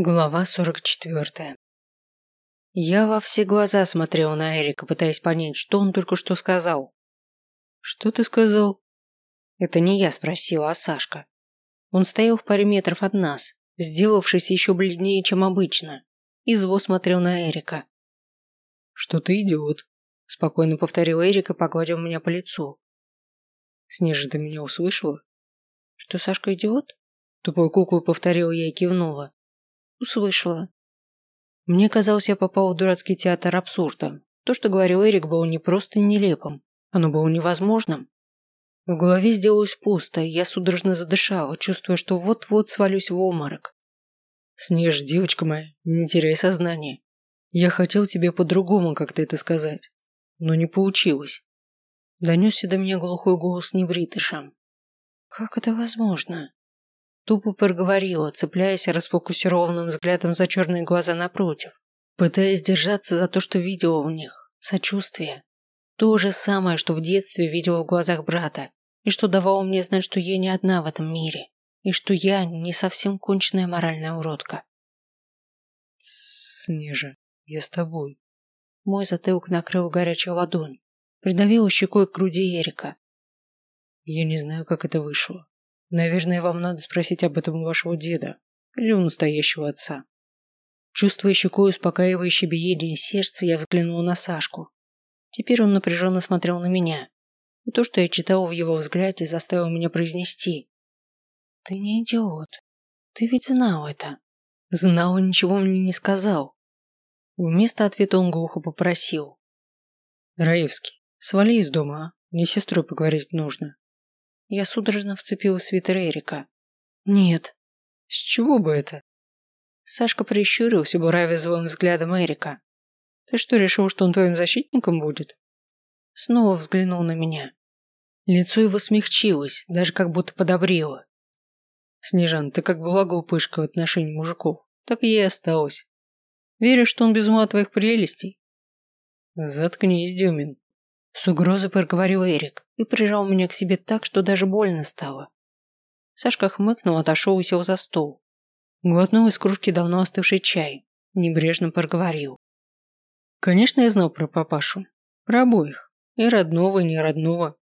Глава 44. Я во все глаза смотрел на Эрика, пытаясь понять, что он только что сказал. «Что ты сказал?» Это не я спросила, а Сашка. Он стоял в паре метров от нас, сделавшись еще бледнее, чем обычно, и зло смотрел на Эрика. «Что ты идиот?» – спокойно повторил Эрик и погладил меня по лицу. «Снежа, ты меня услышала?» «Что Сашка идиот?» Тупой куклу повторила я и кивнула. Услышала. Мне казалось, я попал в дурацкий театр абсурда. То, что говорил Эрик, было не просто нелепым, оно было невозможным. В голове сделалось пусто, и я судорожно задышала, чувствуя, что вот-вот свалюсь в обморок. «Снеж, девочка моя, не теряй сознание. Я хотел тебе по-другому как-то это сказать, но не получилось». Донесся до меня глухой голос небритыша. «Как это возможно?» Тупо проговорила, цепляясь расфокусированным взглядом за черные глаза напротив, пытаясь держаться за то, что видела в них. Сочувствие. То же самое, что в детстве видела в глазах брата, и что давало мне знать, что я не одна в этом мире, и что я не совсем конченная моральная уродка. Снежа, я с тобой. Мой затылок накрыл горячая ладонь, придавил щекой к груди Эрика. Я не знаю, как это вышло. Наверное, вам надо спросить об этом у вашего деда или у настоящего отца. Чувствуя щекой успокаивающее биение сердца, я взглянула на Сашку. Теперь он напряженно смотрел на меня. И то, что я читала в его взгляде, заставило меня произнести. «Ты не идиот. Ты ведь знал это. Знал и ничего мне не сказал». Вместо ответа он глухо попросил. «Раевский, свали из дома, а? Мне с сестрой поговорить нужно». Я судорожно вцепилась в свитер Эрика. «Нет». «С чего бы это?» Сашка прищурился, буравя злым взглядом Эрика. «Ты что, решил, что он твоим защитником будет?» Снова взглянул на меня. Лицо его смягчилось, даже как будто подобрело. «Снежан, ты как была глупышка в отношении мужиков, так и ей осталась. Веришь, что он без ума твоих прелестей?» «Заткнись, Дюмин», с угрозой проговорил Эрик и прижал меня к себе так, что даже больно стало. Сашка хмыкнул, отошел и сел за стол. Глотнул из кружки давно остывший чай. Небрежно проговорил. Конечно, я знал про папашу. Про обоих. И родного, и не родного.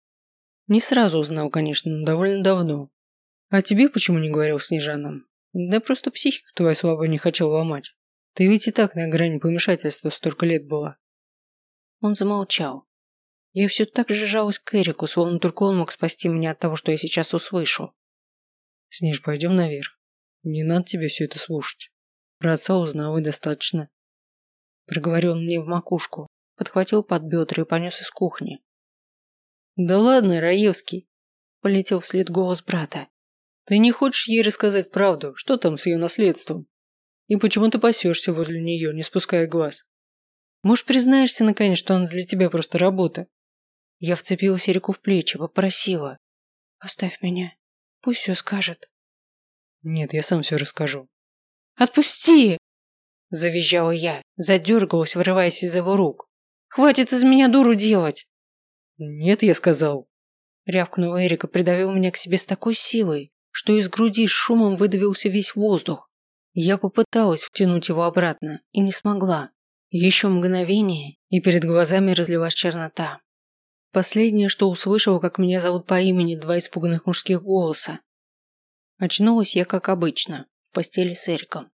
Не сразу узнал, конечно, но довольно давно. А тебе почему не говорил Снежанам? Да просто психику твою слабо не хотел ломать. Ты ведь и так на грани помешательства столько лет была. Он замолчал. Я все так же жалась к Эрику, словно только он мог спасти меня от того, что я сейчас услышу. Снеж, пойдем наверх. Не надо тебе все это слушать. Про отца узнал и достаточно. Проговорил он мне в макушку, подхватил под бедра и понес из кухни. Да ладно, Раевский. Полетел вслед голос брата. Ты не хочешь ей рассказать правду, что там с ее наследством? И почему ты пасешься возле нее, не спуская глаз? Может, признаешься наконец, что она для тебя просто работа? Я вцепилась Эрику в плечи, попросила. «Оставь меня. Пусть все скажет». «Нет, я сам все расскажу». «Отпусти!» Завизжала я, задергалась, вырываясь из его рук. «Хватит из меня дуру делать!» «Нет, я сказал!» Рявкнул Эрика, придавил меня к себе с такой силой, что из груди шумом выдавился весь воздух. Я попыталась втянуть его обратно и не смогла. Еще мгновение, и перед глазами разлилась чернота. Последнее, что услышала, как меня зовут по имени два испуганных мужских голоса. Очнулась я, как обычно, в постели с Эриком.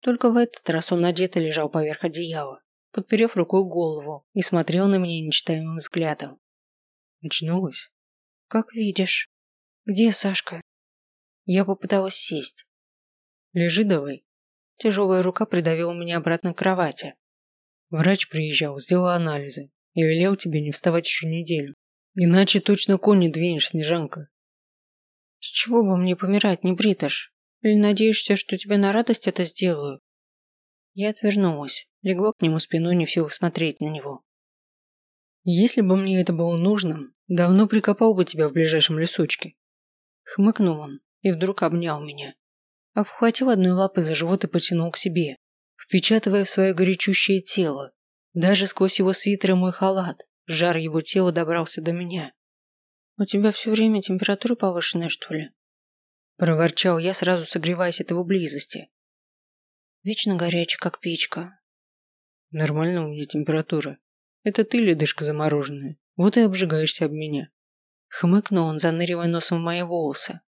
Только в этот раз он надето лежал поверх одеяла, подперев рукой голову и смотрел на меня нечитаемым взглядом. Очнулась? Как видишь. Где Сашка? Я попыталась сесть. Лежи давай. Тяжелая рука придавила меня обратно к кровати. Врач приезжал, сделал анализы. Я велел тебе не вставать еще неделю. Иначе точно конь не двинешь, Снежанка. С чего бы мне помирать, не бриташ? Или надеешься, что тебе на радость это сделаю? Я отвернулась, легла к нему спиной, не в силах смотреть на него. Если бы мне это было нужно, давно прикопал бы тебя в ближайшем лесочке. Хмыкнул он и вдруг обнял меня. Обхватил одной лапой за живот и потянул к себе, впечатывая в свое горячущее тело, даже сквозь его свитер и мой халат жар его тела добрался до меня. «У тебя все время температура повышенная, что ли?» Проворчал я, сразу согреваясь от его близости. Вечно горячий, как печка. Нормально у меня температура. Это ты, ледышка замороженная. Вот и обжигаешься об меня. Хмыкнул он, заныривая носом в мои волосы.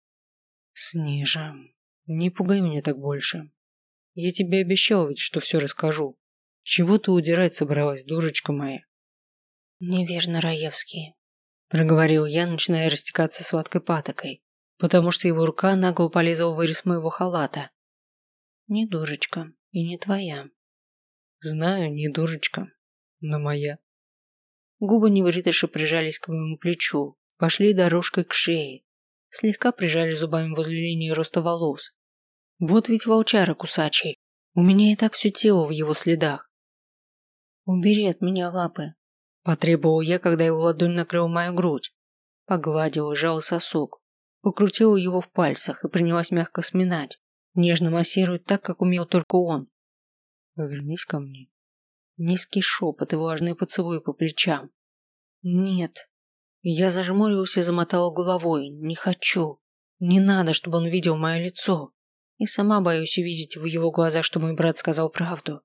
Снежа, не пугай меня так больше. Я тебе обещал ведь, что все расскажу. Чего ты удирать собралась, дурочка моя? Неверно, Раевский. Проговорил я, начиная растекаться сладкой патокой, потому что его рука нагло полезла в вырез моего халата. Не дурочка и не твоя. Знаю, не дурочка, но моя. Губы невритыши прижались к моему плечу, пошли дорожкой к шее, слегка прижали зубами возле линии роста волос. Вот ведь волчара кусачий, у меня и так все тело в его следах. Убери от меня лапы, потребовал я, когда его ладонь накрыла мою грудь. Погладил, сжал сосок, покрутила его в пальцах и принялась мягко сминать, нежно массируя так, как умел только он. Вернись ко мне. Низкий шепот и влажные поцелуи по плечам. Нет. Я зажмурился и замотал головой. Не хочу. Не надо, чтобы он видел мое лицо. И сама боюсь увидеть в его глазах, что мой брат сказал правду.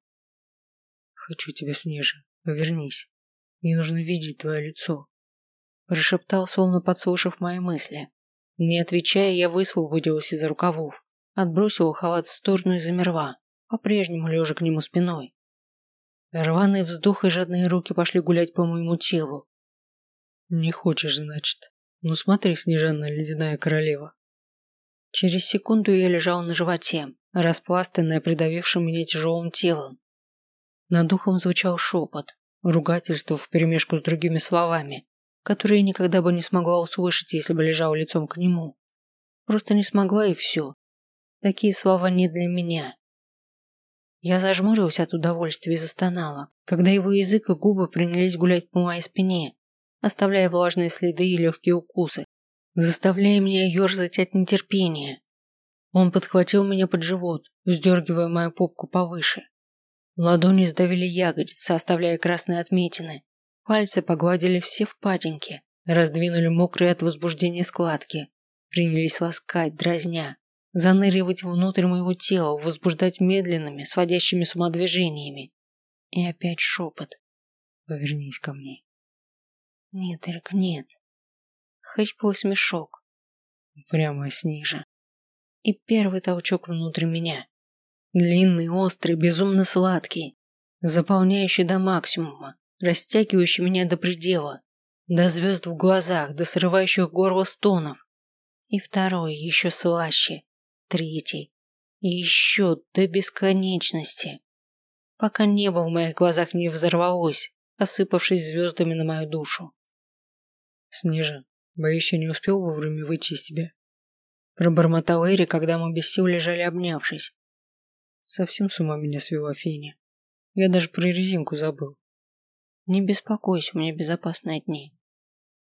Хочу тебя, Снежа. Вернись. Мне нужно видеть твое лицо. Прошептал, словно подслушав мои мысли. Не отвечая, я высвободилась из рукавов, отбросила халат в сторону и замерла, по-прежнему лежа к нему спиной. Рваный вздох и жадные руки пошли гулять по моему телу. Не хочешь, значит. Ну смотри, Снежана, ледяная королева. Через секунду я лежал на животе, распластанная придавившим меня тяжелым телом. Над духом звучал шепот, ругательство вперемешку с другими словами, которые я никогда бы не смогла услышать, если бы лежал лицом к нему. Просто не смогла и все. Такие слова не для меня. Я зажмурилась от удовольствия и застонала, когда его язык и губы принялись гулять по моей спине, оставляя влажные следы и легкие укусы, заставляя меня ерзать от нетерпения. Он подхватил меня под живот, вздергивая мою попку повыше. Ладони сдавили ягодицы, оставляя красные отметины. Пальцы погладили все впадинки, раздвинули мокрые от возбуждения складки, принялись ласкать, дразня заныривать внутрь моего тела, возбуждать медленными, сводящими с ума движениями. И опять шепот. Повернись ко мне. Нет, Эрик, нет. Хриплый смешок. Прямо снизу. И первый толчок внутрь меня. Длинный, острый, безумно сладкий, заполняющий до максимума, растягивающий меня до предела, до звезд в глазах, до срывающих горло стонов. И второй, еще слаще, третий и еще до бесконечности, пока небо в моих глазах не взорвалось, осыпавшись звездами на мою душу. Снежа, боюсь, я не успел вовремя выйти из тебя. Пробормотал Эри, когда мы без сил лежали обнявшись. Совсем с ума меня свела Феня. Я даже про резинку забыл. Не беспокойся, у меня безопасные дни.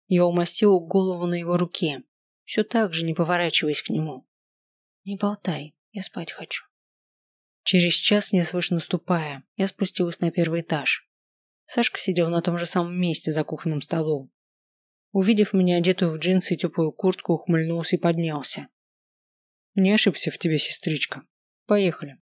Я умастил голову на его руке, все так же не поворачиваясь к нему. Не болтай, я спать хочу. Через час, неслышно ступая, я спустилась на первый этаж. Сашка сидел на том же самом месте за кухонным столом. Увидев меня одетую в джинсы и теплую куртку, ухмыльнулся и поднялся. Не ошибся в тебе, сестричка. Поехали.